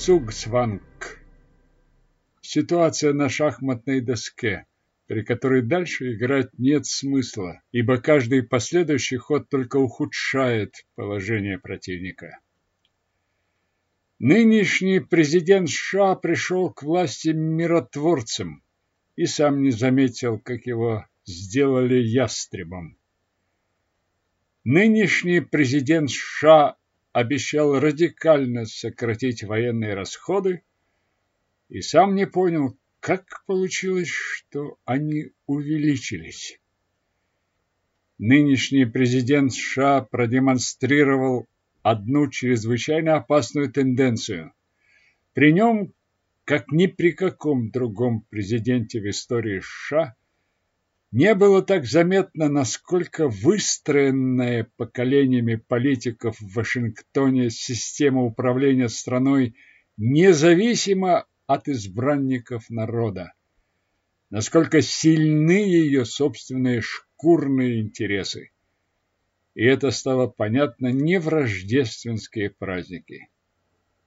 Цугсванг. Ситуация на шахматной доске, при которой дальше играть нет смысла, ибо каждый последующий ход только ухудшает положение противника. Нынешний президент США пришел к власти миротворцем и сам не заметил, как его сделали ястребом. Нынешний президент США обещал радикально сократить военные расходы и сам не понял, как получилось, что они увеличились. Нынешний президент США продемонстрировал одну чрезвычайно опасную тенденцию. При нем, как ни при каком другом президенте в истории США, не было так заметно, насколько выстроенная поколениями политиков в Вашингтоне система управления страной независима от избранников народа, насколько сильны ее собственные шкурные интересы. И это стало понятно не в рождественские праздники.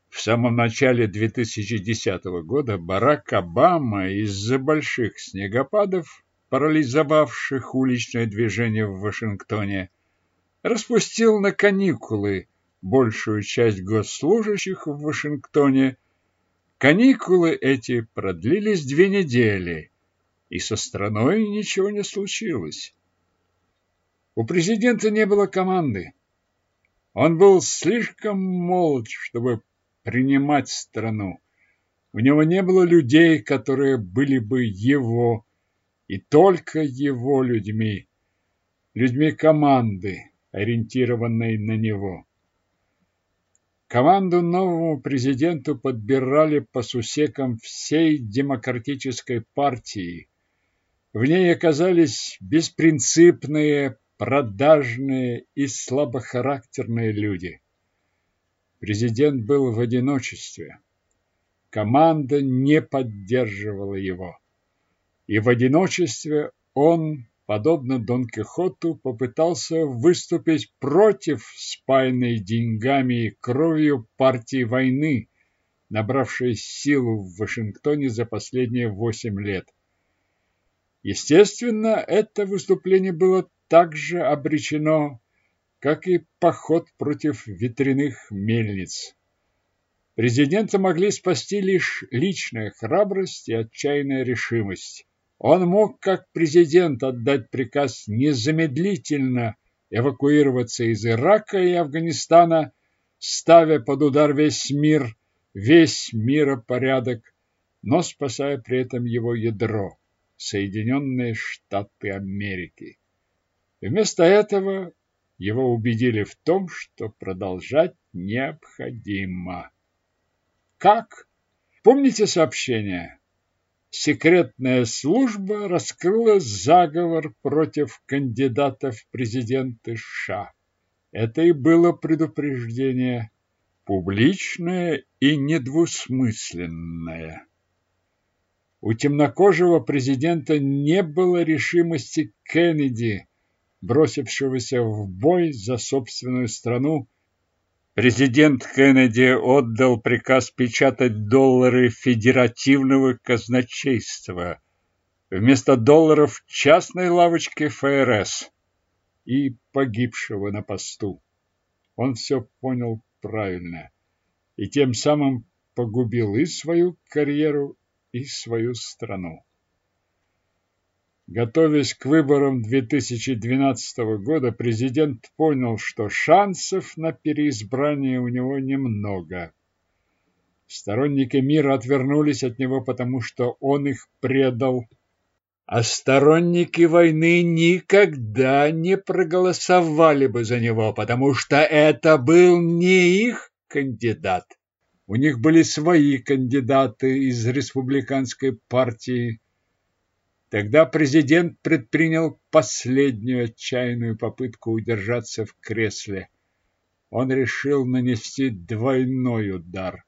В самом начале 2010 года Барак Обама из-за больших снегопадов парализовавших уличное движение в Вашингтоне, распустил на каникулы большую часть госслужащих в Вашингтоне. Каникулы эти продлились две недели, и со страной ничего не случилось. У президента не было команды. Он был слишком молод, чтобы принимать страну. У него не было людей, которые были бы его и только его людьми, людьми команды, ориентированной на него. Команду новому президенту подбирали по сусекам всей демократической партии. В ней оказались беспринципные, продажные и слабохарактерные люди. Президент был в одиночестве. Команда не поддерживала его и в одиночестве он, подобно Дон Кихоту, попытался выступить против спаянной деньгами и кровью партии войны, набравшей силу в Вашингтоне за последние восемь лет. Естественно, это выступление было также обречено, как и поход против ветряных мельниц. Президента могли спасти лишь личная храбрость и отчаянная решимость. Он мог, как президент, отдать приказ незамедлительно эвакуироваться из Ирака и Афганистана, ставя под удар весь мир, весь миропорядок, но спасая при этом его ядро – Соединенные Штаты Америки. Вместо этого его убедили в том, что продолжать необходимо. Как? Помните сообщение? Секретная служба раскрыла заговор против кандидатов в президенты США. Это и было предупреждение публичное и недвусмысленное. У темнокожего президента не было решимости Кеннеди, бросившегося в бой за собственную страну Президент Кеннеди отдал приказ печатать доллары федеративного казначейства вместо долларов частной лавочки ФРС и погибшего на посту. Он все понял правильно и тем самым погубил и свою карьеру, и свою страну. Готовясь к выборам 2012 года, президент понял, что шансов на переизбрание у него немного. Сторонники мира отвернулись от него, потому что он их предал. А сторонники войны никогда не проголосовали бы за него, потому что это был не их кандидат. У них были свои кандидаты из республиканской партии, Тогда президент предпринял последнюю отчаянную попытку удержаться в кресле. Он решил нанести двойной удар.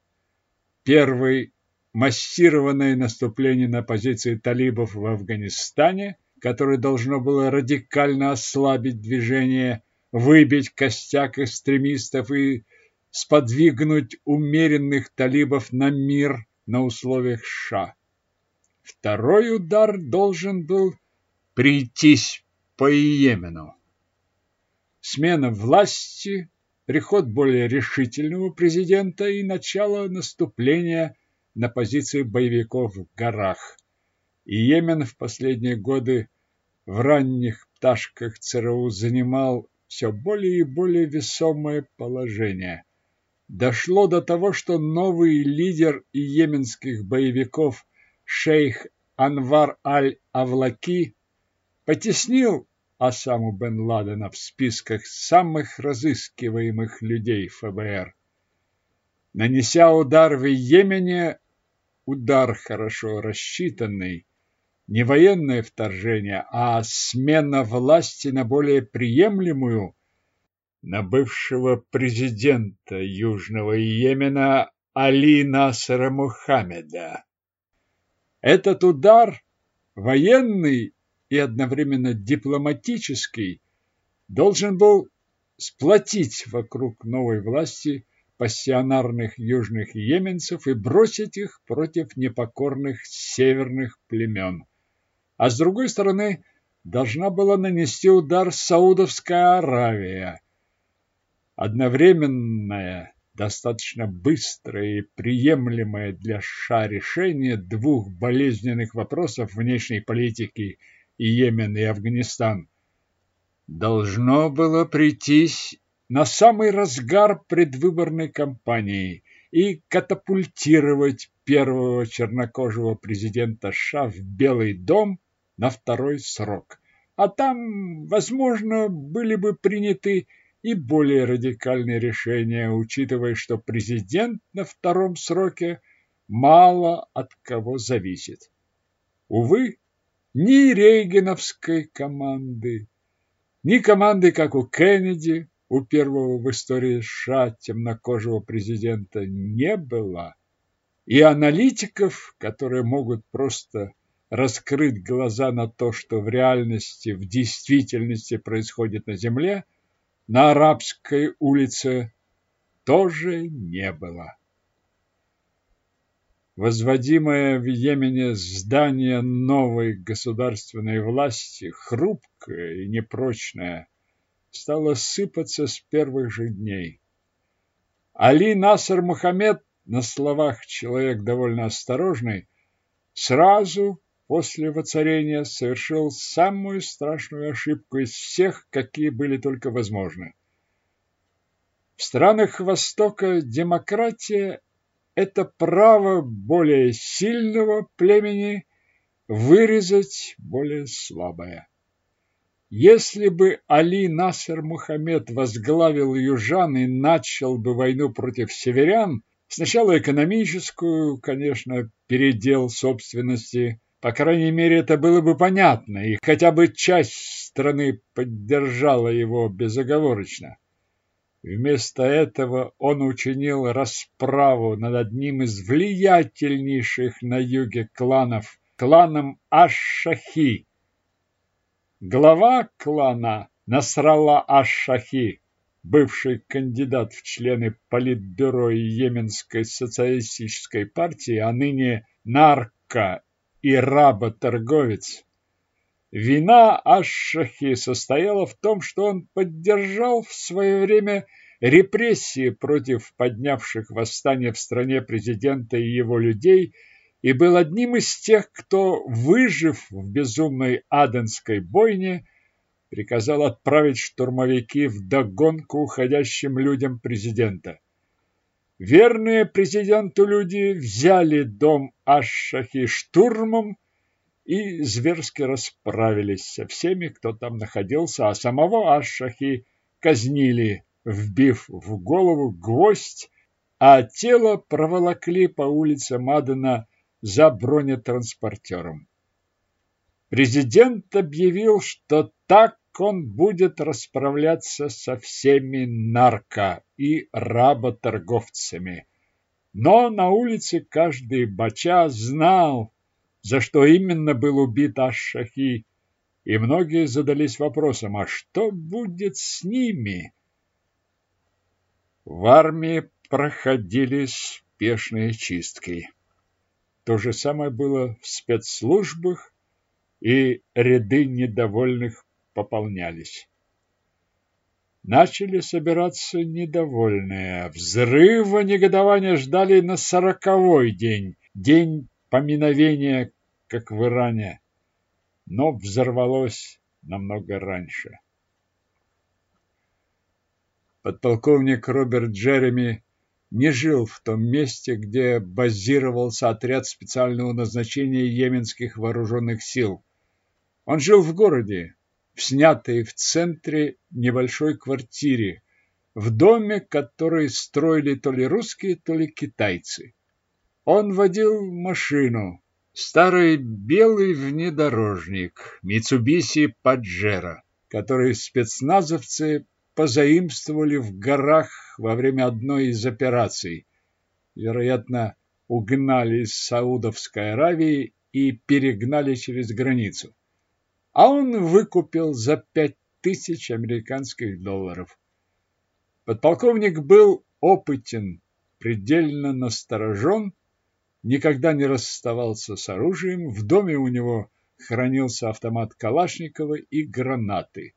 Первый – массированное наступление на позиции талибов в Афганистане, которое должно было радикально ослабить движение, выбить костяк экстремистов и сподвигнуть умеренных талибов на мир на условиях США. Второй удар должен был прийтись по Йемену. Смена власти, приход более решительного президента и начало наступления на позиции боевиков в горах. И Йемен в последние годы в ранних пташках ЦРУ занимал все более и более весомое положение. Дошло до того, что новый лидер йеменских боевиков шейх Анвар аль-Авлаки потеснил Осаму бен Ладена в списках самых разыскиваемых людей ФБР. Нанеся удар в Йемене, удар хорошо рассчитанный, не военное вторжение, а смена власти на более приемлемую, на бывшего президента Южного Йемена Али Насера Мухаммеда. Этот удар, военный и одновременно дипломатический, должен был сплотить вокруг новой власти пассионарных южных йеменцев и бросить их против непокорных северных племен а с другой стороны должна была нанести удар Саудовская Аравия. Одновременное, достаточно быстрое и приемлемое для США решение двух болезненных вопросов внешней политики Йемен и Афганистан должно было прийтись на самый разгар предвыборной кампании и катапультировать первого чернокожего президента США в Белый дом на второй срок. А там, возможно, были бы приняты и более радикальные решения, учитывая, что президент на втором сроке мало от кого зависит. Увы, ни рейгеновской команды, ни команды, как у Кеннеди, у первого в истории США темнокожего президента, не было. И аналитиков, которые могут просто раскрыть глаза на то, что в реальности, в действительности происходит на земле, на арабской улице тоже не было. Возводимое в Йемене здание новой государственной власти, хрупкое и непрочное, стало сыпаться с первых же дней. Али Наср Мухаммед, на словах человек довольно осторожный, сразу после воцарения совершил самую страшную ошибку из всех, какие были только возможны. В странах Востока демократия – это право более сильного племени вырезать более слабое. Если бы Али Насер Мухаммед возглавил южан и начал бы войну против северян, сначала экономическую, конечно, передел собственности, по крайней мере, это было бы понятно, и хотя бы часть страны поддержала его безоговорочно. Вместо этого он учинил расправу над одним из влиятельнейших на юге кланов, кланом Аш-Шахи. Глава клана Насралла Аш-Шахи, бывший кандидат в члены Политбюро Йеменской социалистической партии, а ныне нарко и работорговец. Вина Ашшахи состояла в том, что он поддержал в свое время репрессии против поднявших восстание в стране президента и его людей и был одним из тех, кто, выжив в безумной аденской бойне, приказал отправить штурмовики в догонку уходящим людям президента. Верные президенту люди взяли дом Ашшахи штурмом и зверски расправились со всеми, кто там находился, а самого Ашшахи казнили, вбив в голову гвоздь, а тело проволокли по улицам Адена за бронетранспортером. Президент объявил, что так он будет расправляться со всеми нарко и работорговцами. Но на улице каждый бача знал, за что именно был убит Аш-Шахи, и многие задались вопросом, а что будет с ними? В армии проходили спешные чистки. То же самое было в спецслужбах, и ряды недовольных пополнялись. Начали собираться недовольные. Взрыва негодования ждали на сороковой день, день поминовения, как в Иране, но взорвалось намного раньше. Подполковник Роберт Джереми не жил в том месте, где базировался отряд специального назначения йеменских вооруженных сил. Он жил в городе, в снятой в центре небольшой квартире, в доме, который строили то ли русские, то ли китайцы. Он водил машину, старый белый внедорожник Mitsubishi Pajero, который спецназовцы позаимствовали в горах во время одной из операций. Вероятно, угнали из Саудовской Аравии и перегнали через границу а он выкупил за пять тысяч американских долларов. Подполковник был опытен, предельно насторожен, никогда не расставался с оружием, в доме у него хранился автомат Калашникова и гранаты.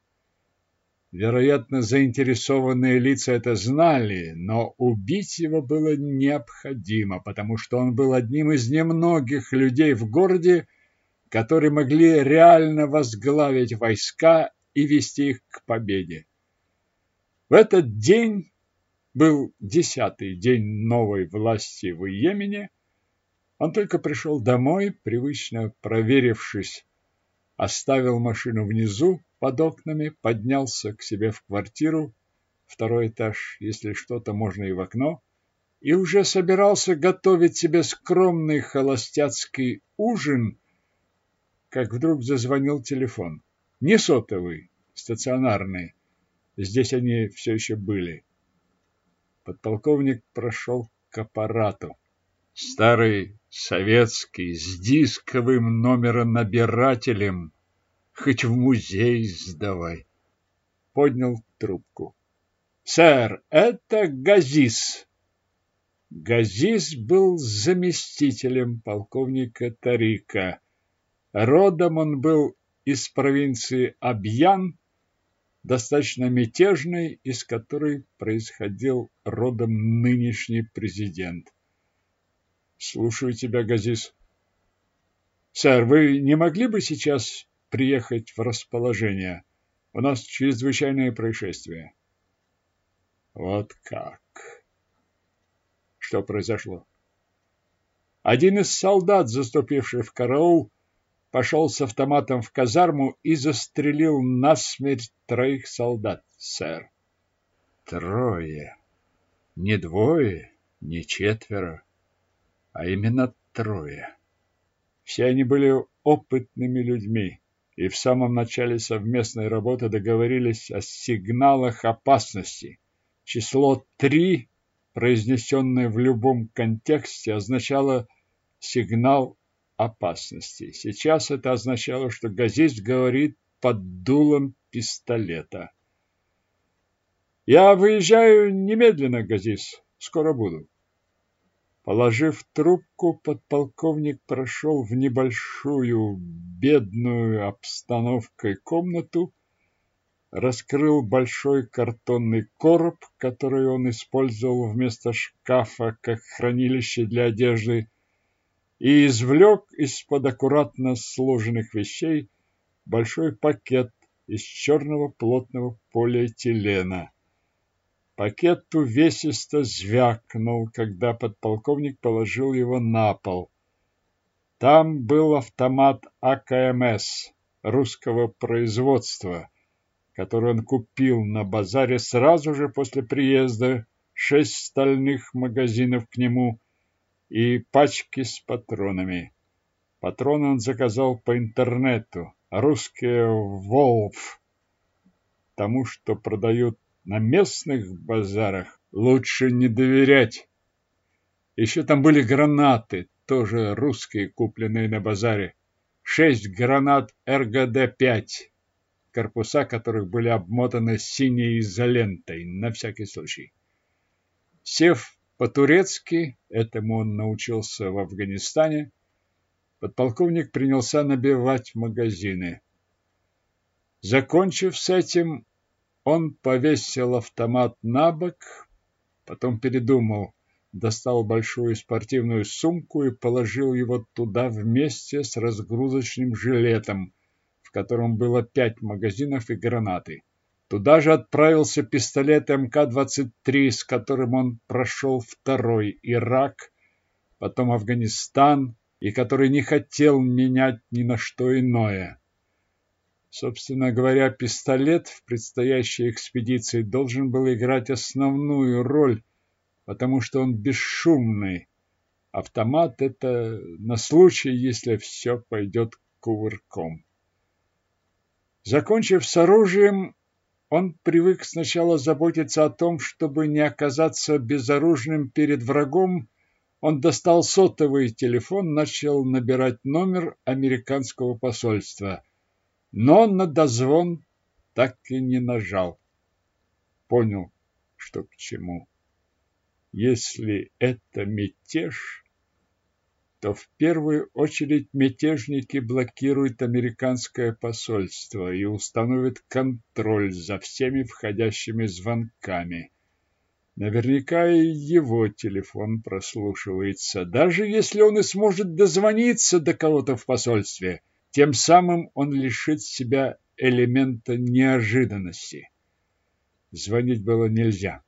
Вероятно, заинтересованные лица это знали, но убить его было необходимо, потому что он был одним из немногих людей в городе, которые могли реально возглавить войска и вести их к победе. В этот день был десятый день новой власти в Йемене. Он только пришел домой, привычно проверившись, оставил машину внизу под окнами, поднялся к себе в квартиру, второй этаж, если что-то можно и в окно, и уже собирался готовить себе скромный холостяцкий ужин, как вдруг зазвонил телефон. Не сотовый, стационарный. Здесь они все еще были. Подполковник прошел к аппарату. Старый советский, с дисковым номеронабирателем. Хоть в музей сдавай. Поднял трубку. «Сэр, это Газис». Газис был заместителем полковника Тарика. Родом он был из провинции Абьян, достаточно мятежной, из которой происходил родом нынешний президент. Слушаю тебя, Газис. Сэр, вы не могли бы сейчас приехать в расположение? У нас чрезвычайное происшествие. Вот как. Что произошло? Один из солдат, заступивший в караул, пошел с автоматом в казарму и застрелил насмерть троих солдат, сэр. Трое. Не двое, не четверо, а именно трое. Все они были опытными людьми и в самом начале совместной работы договорились о сигналах опасности. Число три, произнесенное в любом контексте, означало сигнал опасности. Сейчас это означало, что газист говорит под дулом пистолета. «Я выезжаю немедленно, Газис. Скоро буду». Положив трубку, подполковник прошел в небольшую, бедную обстановкой комнату, раскрыл большой картонный короб, который он использовал вместо шкафа как хранилище для одежды, и извлек из-под аккуратно сложенных вещей большой пакет из черного плотного полиэтилена. Пакет увесисто звякнул, когда подполковник положил его на пол. Там был автомат АКМС русского производства, который он купил на базаре сразу же после приезда, шесть стальных магазинов к нему и пачки с патронами. Патроны он заказал по интернету, русские «Волф». Тому, что продают на местных базарах, лучше не доверять. Еще там были гранаты, тоже русские, купленные на базаре. Шесть гранат РГД-5, корпуса которых были обмотаны синей изолентой, на всякий случай. Сев по-турецки, этому он научился в Афганистане, подполковник принялся набивать магазины. Закончив с этим, он повесил автомат на бок, потом передумал, достал большую спортивную сумку и положил его туда вместе с разгрузочным жилетом, в котором было пять магазинов и гранаты. Туда же отправился пистолет МК-23, с которым он прошел второй Ирак, потом Афганистан, и который не хотел менять ни на что иное. Собственно говоря, пистолет в предстоящей экспедиции должен был играть основную роль, потому что он бесшумный. Автомат – это на случай, если все пойдет кувырком. Закончив с оружием, он привык сначала заботиться о том, чтобы не оказаться безоружным перед врагом. Он достал сотовый телефон, начал набирать номер американского посольства. Но на дозвон так и не нажал. Понял, что к чему. Если это мятеж, то в первую очередь мятежники блокируют американское посольство и установят контроль за всеми входящими звонками. Наверняка и его телефон прослушивается, даже если он и сможет дозвониться до кого-то в посольстве. Тем самым он лишит себя элемента неожиданности. Звонить было нельзя.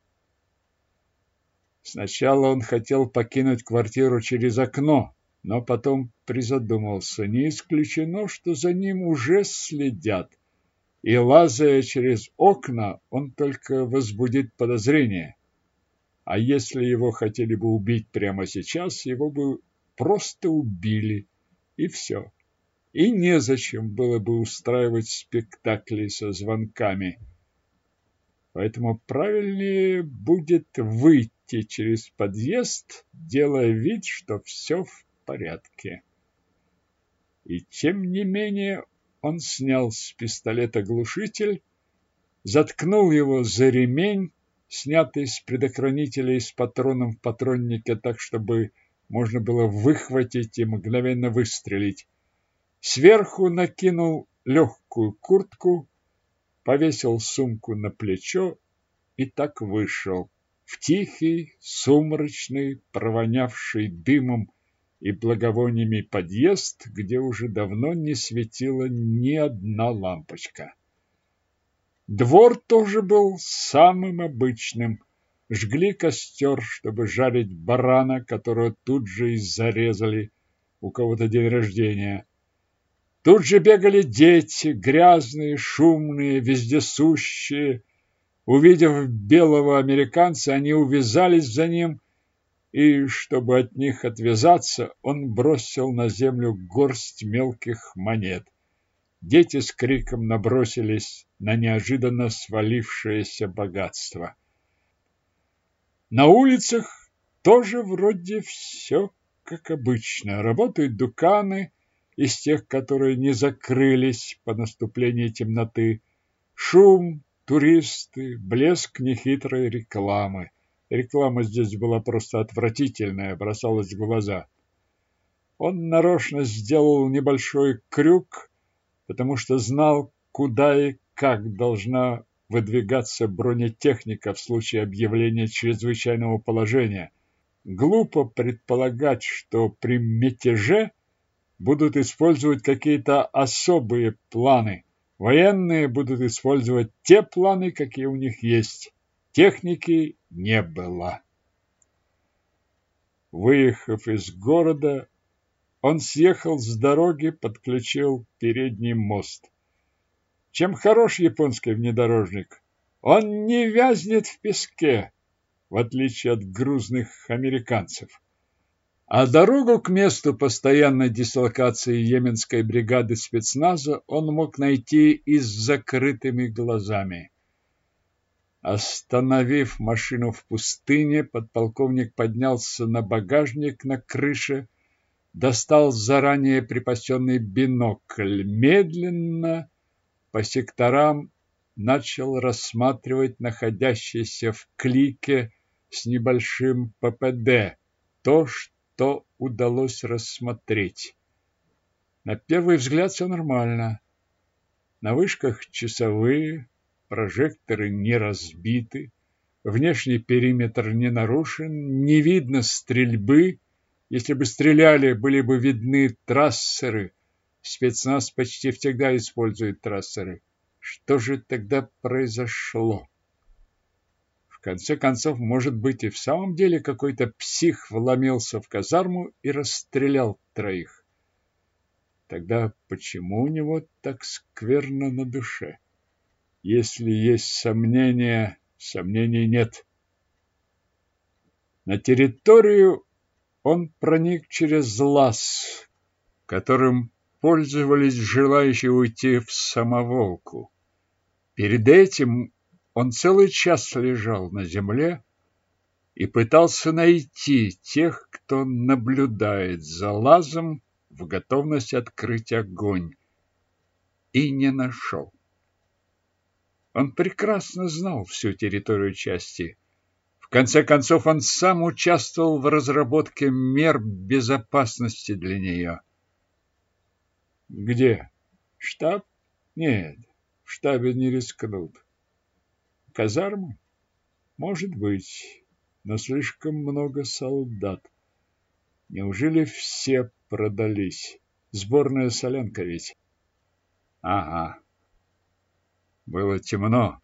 Сначала он хотел покинуть квартиру через окно, но потом призадумался. Не исключено, что за ним уже следят, и, лазая через окна, он только возбудит подозрение. А если его хотели бы убить прямо сейчас, его бы просто убили, и все. И незачем было бы устраивать спектакли со звонками. Поэтому правильнее будет выйти через подъезд, делая вид, что все в порядке. И тем не менее он снял с пистолета глушитель, заткнул его за ремень, снятый с предохранителя и с патроном в патроннике так, чтобы можно было выхватить и мгновенно выстрелить. Сверху накинул легкую куртку, повесил сумку на плечо и так вышел в тихий, сумрачный, провонявший дымом и благовониями подъезд, где уже давно не светила ни одна лампочка. Двор тоже был самым обычным. Жгли костер, чтобы жарить барана, которого тут же и зарезали у кого-то день рождения. Тут же бегали дети, грязные, шумные, вездесущие. Увидев белого американца, они увязались за ним и, чтобы от них отвязаться, он бросил на землю горсть мелких монет. Дети с криком набросились на неожиданно свалившееся богатство. На улицах тоже вроде все как обычно. Работают дуканы из тех, которые не закрылись по наступлении темноты. Шум, туристы, блеск нехитрой рекламы. Реклама здесь была просто отвратительная, бросалась в глаза. Он нарочно сделал небольшой крюк, потому что знал, куда и как должна выдвигаться бронетехника в случае объявления чрезвычайного положения. Глупо предполагать, что при мятеже будут использовать какие-то особые планы. Военные будут использовать те планы, какие у них есть. Техники не было. Выехав из города, он съехал с дороги, подключил передний мост. Чем хорош японский внедорожник? Он не вязнет в песке, в отличие от грузных американцев. А дорогу к месту постоянной дислокации Йеменской бригады спецназа он мог найти и с закрытыми глазами. Остановив машину в пустыне, подполковник поднялся на багажник на крыше, достал заранее припасенный бинокль, медленно по секторам начал рассматривать находящиеся в клике с небольшим ППД, то, что удалось рассмотреть. На первый взгляд все нормально. На вышках часовые, прожекторы не разбиты, внешний периметр не нарушен, не видно стрельбы. Если бы стреляли, были бы видны трассеры. Спецназ почти всегда использует трассеры. Что же тогда произошло? В конце концов, может быть, и в самом деле какой-то псих вломился в казарму и расстрелял троих. Тогда почему у него так скверно на душе? Если есть сомнения, сомнений нет. На территорию он проник через лаз, которым пользовались желающие уйти в самоволку. Перед этим он целый час лежал на земле и пытался найти тех, кто наблюдает за лазом в готовность открыть огонь и не нашел. Он прекрасно знал всю территорию части. В конце концов, он сам участвовал в разработке мер безопасности для нее. Где? Штаб? Нет, в штабе не рискнут. Казарму? Может быть, но слишком много солдат. Неужели все продались? Сборная солянка ведь. Ага. Было темно,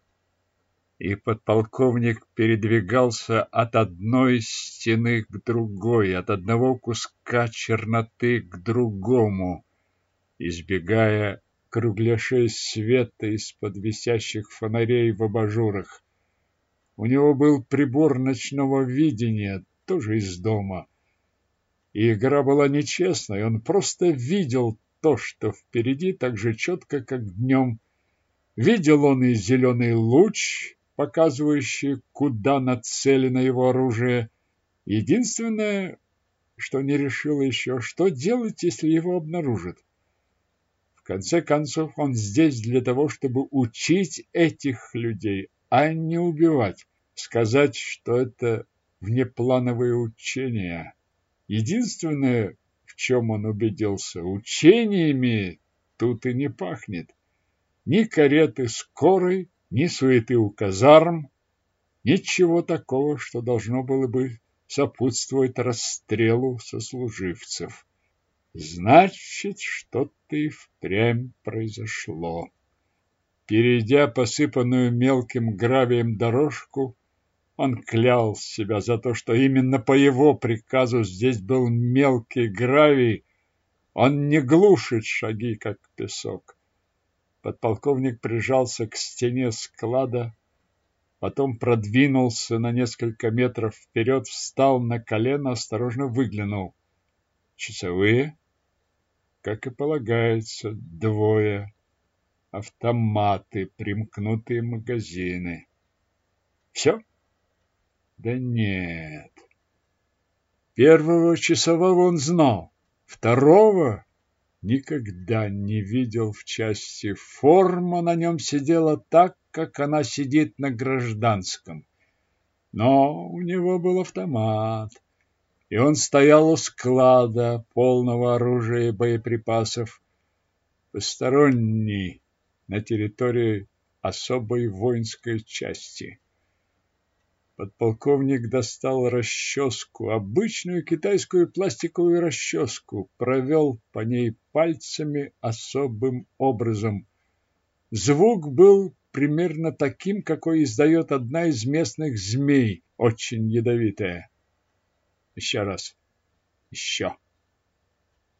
и подполковник передвигался от одной стены к другой, от одного куска черноты к другому, избегая кругляшей света из-под висящих фонарей в абажурах. У него был прибор ночного видения, тоже из дома, и игра была нечестной, он просто видел то, что впереди так же четко, как днем. Видел он и зеленый луч, показывающий, куда нацелено его оружие. Единственное, что не решил еще, что делать, если его обнаружат. В конце концов, он здесь для того, чтобы учить этих людей, а не убивать. Сказать, что это внеплановые учения. Единственное, в чем он убедился, учениями тут и не пахнет. Ни кареты скорой, ни суеты у казарм, ничего такого, что должно было бы сопутствовать расстрелу сослуживцев. Значит, что-то и впрямь произошло. Перейдя посыпанную мелким гравием дорожку, он клял себя за то, что именно по его приказу здесь был мелкий гравий. Он не глушит шаги, как песок. Подполковник прижался к стене склада, потом продвинулся на несколько метров вперед, встал на колено, осторожно выглянул. Часовые, как и полагается, двое. Автоматы, примкнутые магазины. Все? Да нет. Первого часового он знал, второго никогда не видел в части. Форма на нем сидела так, как она сидит на гражданском. Но у него был автомат, и он стоял у склада, полного оружия и боеприпасов, посторонний на территории особой воинской части. Подполковник достал расческу, обычную китайскую пластиковую расческу, провел по ней пальцами особым образом. Звук был примерно таким, какой издает одна из местных змей, очень ядовитая. Еще раз. Еще.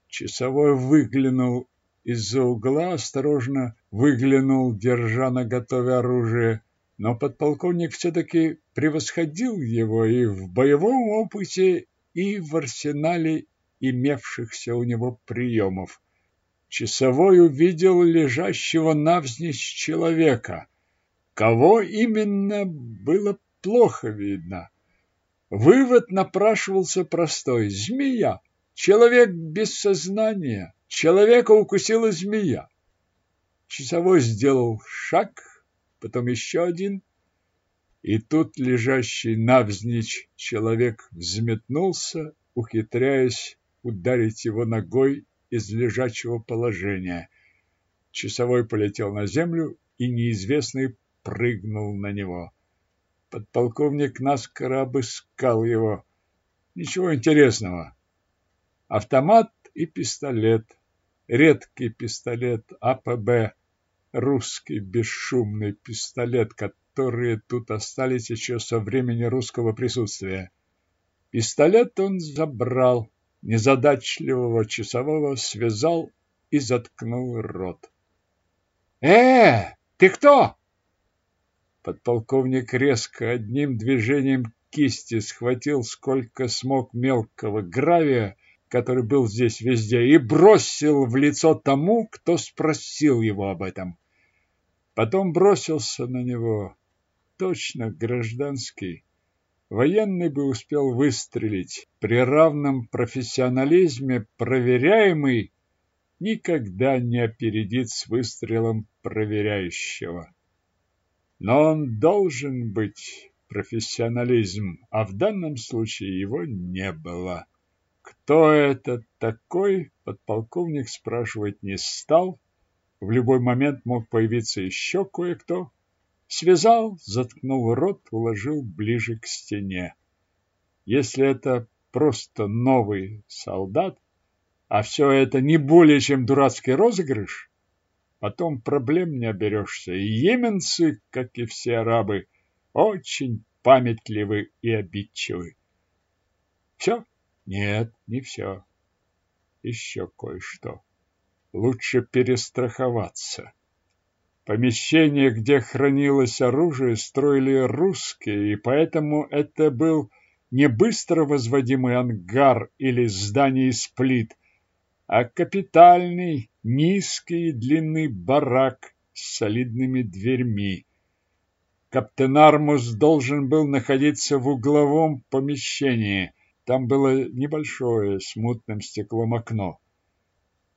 Часовой выглянул из-за угла, осторожно выглянул, держа на готове оружие но подполковник все-таки превосходил его и в боевом опыте, и в арсенале имевшихся у него приемов. Часовой увидел лежащего навзничь человека. Кого именно, было плохо видно. Вывод напрашивался простой. Змея. Человек без сознания. Человека укусила змея. Часовой сделал шаг, потом еще один, И тут лежащий навзничь человек взметнулся, ухитряясь ударить его ногой из лежачего положения. Часовой полетел на землю, и неизвестный прыгнул на него. Подполковник наскоро обыскал его. Ничего интересного. Автомат и пистолет. Редкий пистолет АПБ. Русский бесшумный пистолет, которые тут остались еще со времени русского присутствия. Пистолет он забрал, незадачливого часового связал и заткнул рот. «Э, ты кто?» Подполковник резко одним движением кисти схватил сколько смог мелкого гравия, который был здесь везде, и бросил в лицо тому, кто спросил его об этом. Потом бросился на него, точно гражданский. Военный бы успел выстрелить. При равном профессионализме проверяемый никогда не опередит с выстрелом проверяющего. Но он должен быть профессионализм, а в данном случае его не было. Кто это такой, подполковник спрашивать не стал. В любой момент мог появиться еще кое-кто. Связал, заткнул рот, уложил ближе к стене. Если это просто новый солдат, а все это не более чем дурацкий розыгрыш, потом проблем не оберешься. И йеменцы, как и все арабы, очень памятливы и обидчивы. Все? Нет, не все. Еще кое-что. Лучше перестраховаться. Помещение, где хранилось оружие, строили русские, и поэтому это был не быстро возводимый ангар или здание из плит, а капитальный, низкий и длинный барак с солидными дверьми. Каптенармус должен был находиться в угловом помещении. Там было небольшое с мутным стеклом окно.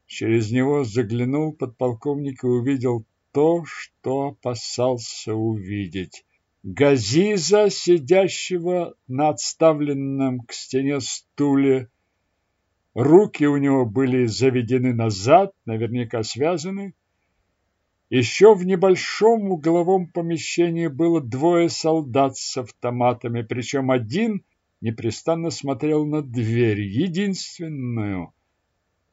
Через него заглянул подполковник и увидел то, что опасался увидеть. Газиза, сидящего на отставленном к стене стуле. Руки у него были заведены назад, наверняка связаны. Еще в небольшом угловом помещении было двое солдат с автоматами, причем один непрестанно смотрел на дверь, единственную,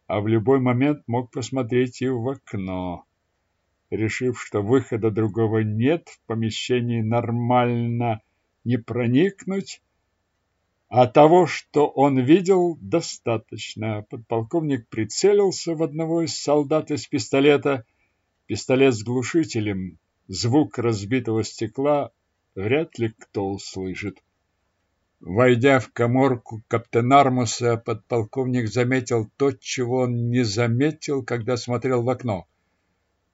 а в любой момент мог посмотреть и в окно. Решив, что выхода другого нет, в помещении нормально не проникнуть, а того, что он видел, достаточно. Подполковник прицелился в одного из солдат из пистолета. Пистолет с глушителем, звук разбитого стекла вряд ли кто услышит. Войдя в коморку каптенармуса, подполковник заметил то, чего он не заметил, когда смотрел в окно.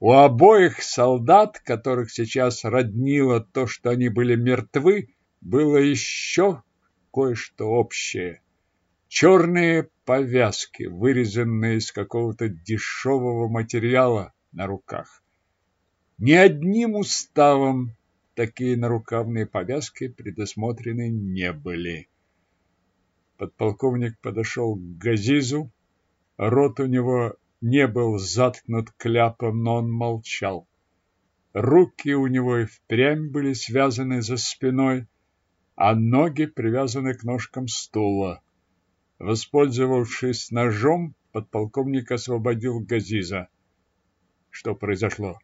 У обоих солдат, которых сейчас роднило то, что они были мертвы, было еще кое-что общее. Черные повязки, вырезанные из какого-то дешевого материала на руках. Ни одним уставом такие нарукавные повязки предусмотрены не были. Подполковник подошел к Газизу. Рот у него не был заткнут кляпом, но он молчал. Руки у него и впрямь были связаны за спиной, а ноги привязаны к ножкам стула. Воспользовавшись ножом, подполковник освободил Газиза. Что произошло?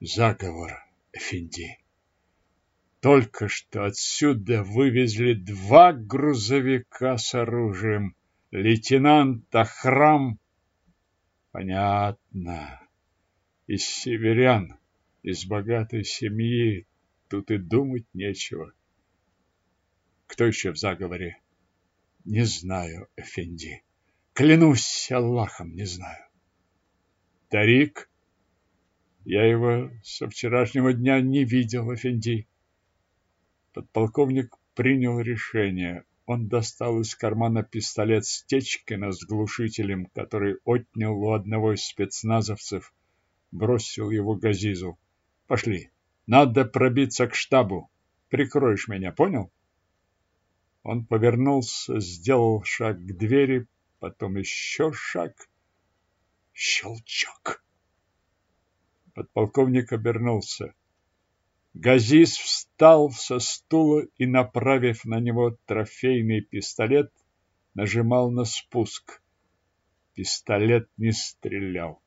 Заговор, Эфенди. Только что отсюда вывезли два грузовика с оружием. Лейтенант Ахрам Понятно. Из северян, из богатой семьи, тут и думать нечего. Кто еще в заговоре? Не знаю, Эфенди. Клянусь Аллахом, не знаю. Тарик? Я его со вчерашнего дня не видел, Эфенди. Подполковник принял решение. Он достал из кармана пистолет Стечкина с глушителем, который отнял у одного из спецназовцев, бросил его Газизу. «Пошли, Надо пробиться к штабу. Прикроешь меня, понял? Он повернулся, сделал шаг к двери, потом еще шаг. Щелчок. Подполковник обернулся. Газис встал со стула и, направив на него трофейный пистолет, нажимал на спуск. Пистолет не стрелял.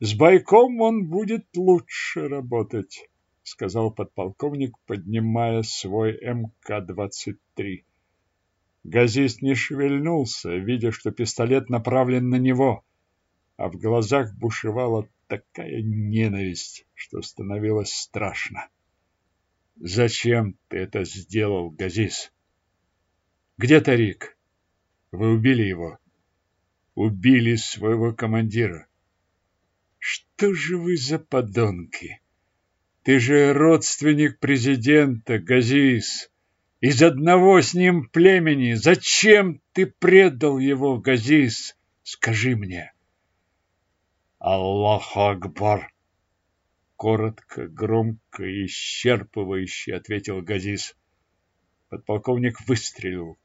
С бойком он будет лучше работать, сказал подполковник, поднимая свой МК-23. Газист не шевельнулся, видя, что пистолет направлен на него, а в глазах бушевала такая ненависть, что становилось страшно. Зачем ты это сделал, Газис? Где Тарик? Вы убили его. Убили своего командира. Что же вы за подонки? Ты же родственник президента, Газис. Из одного с ним племени. Зачем ты предал его, Газис? Скажи мне. Аллаху Акбар! Коротко, громко и исчерпывающе ответил Газис. Подполковник выстрелил,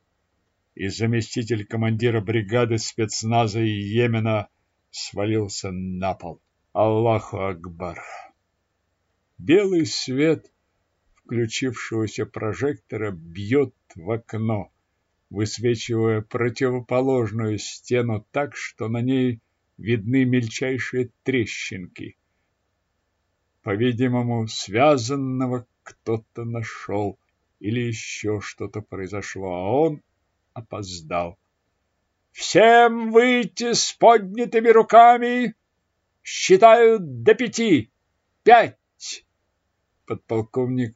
и заместитель командира бригады спецназа Йемена свалился на пол. Аллаху Акбар! Белый свет включившегося прожектора бьет в окно, высвечивая противоположную стену так, что на ней видны мельчайшие трещинки. По-видимому, связанного кто-то нашел или еще что-то произошло, а он опоздал. «Всем выйти с поднятыми руками! Считаю до пяти! Пять!» Подполковник,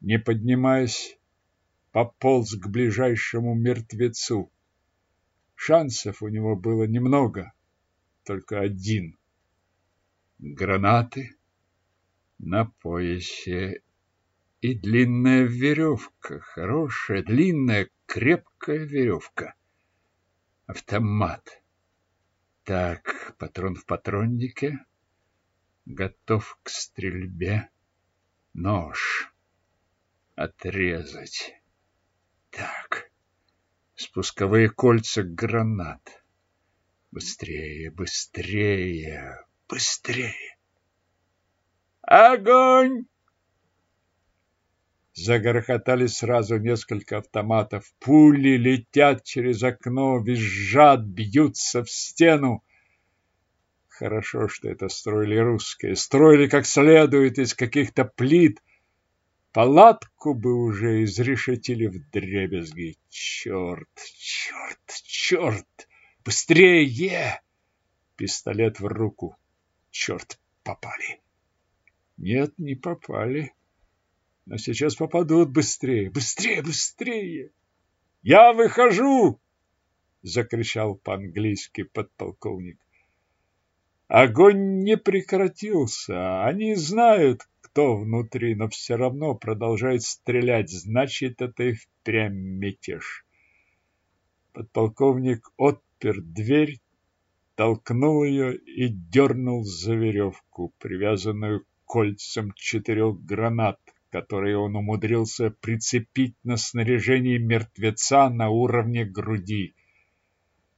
не поднимаясь, пополз к ближайшему мертвецу. Шансов у него было немного только один. Гранаты на поясе и длинная веревка, хорошая, длинная, крепкая веревка. Автомат. Так, патрон в патроннике. Готов к стрельбе. Нож. Отрезать. Так. Спусковые кольца гранат. Быстрее, быстрее, быстрее. Огонь! Загорохотали сразу несколько автоматов. Пули летят через окно, визжат, бьются в стену. Хорошо, что это строили русские. Строили как следует из каких-то плит. Палатку бы уже изрешетили в дребезги. Черт, черт, черт! Быстрее! Пистолет в руку. Черт, попали. Нет, не попали. Но сейчас попадут быстрее, быстрее, быстрее. Я выхожу! Закричал по-английски подполковник. Огонь не прекратился. Они знают, кто внутри, но все равно продолжают стрелять. Значит, это и впрямь мятеж. Подполковник от отпер дверь, толкнул ее и дернул за веревку, привязанную кольцем четырех гранат, которые он умудрился прицепить на снаряжение мертвеца на уровне груди.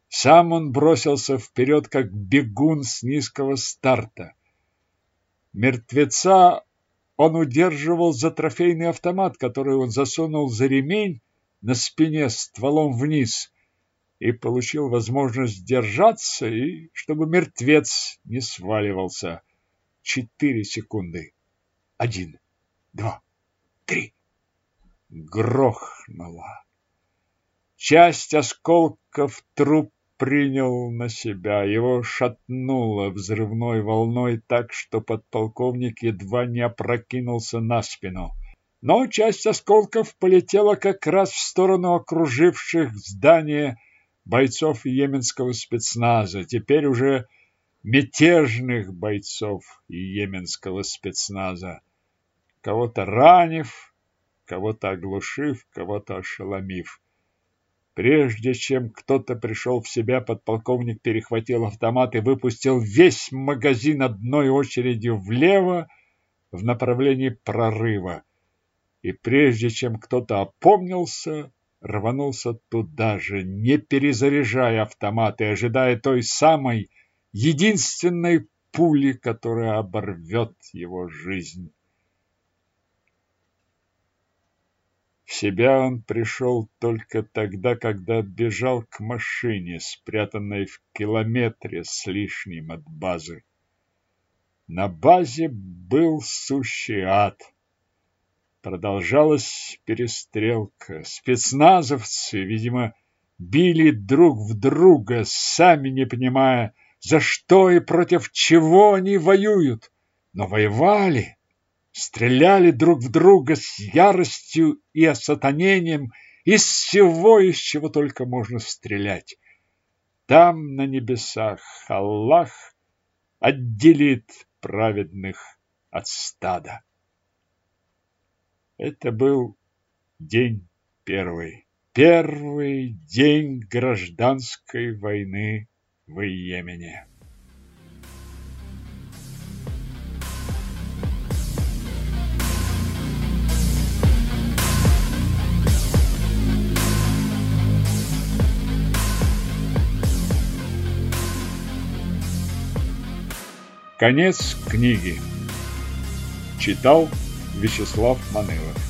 Сам он бросился вперед, как бегун с низкого старта. Мертвеца он удерживал за трофейный автомат, который он засунул за ремень на спине стволом вниз и получил возможность держаться, и чтобы мертвец не сваливался. Четыре секунды. Один, два, три. Грохнуло. Часть осколков труп принял на себя. Его шатнуло взрывной волной так, что подполковник едва не опрокинулся на спину. Но часть осколков полетела как раз в сторону окруживших здание бойцов йеменского спецназа, теперь уже мятежных бойцов йеменского спецназа, кого-то ранив, кого-то оглушив, кого-то ошеломив. Прежде чем кто-то пришел в себя, подполковник перехватил автомат и выпустил весь магазин одной очередью влево, в направлении прорыва, и прежде чем кто-то опомнился, рванулся туда же, не перезаряжая автомат и ожидая той самой единственной пули, которая оборвет его жизнь. В себя он пришел только тогда, когда бежал к машине, спрятанной в километре с лишним от базы. На базе был сущий ад. Продолжалась перестрелка. Спецназовцы, видимо, били друг в друга, сами не понимая, за что и против чего они воюют. Но воевали стреляли друг в друга с яростью и осатанением из всего, из чего только можно стрелять. Там, на небесах, Аллах отделит праведных от стада. Это был день первый, первый день гражданской войны в Йемене. Конец книги. Читал Вячеслав Манылов.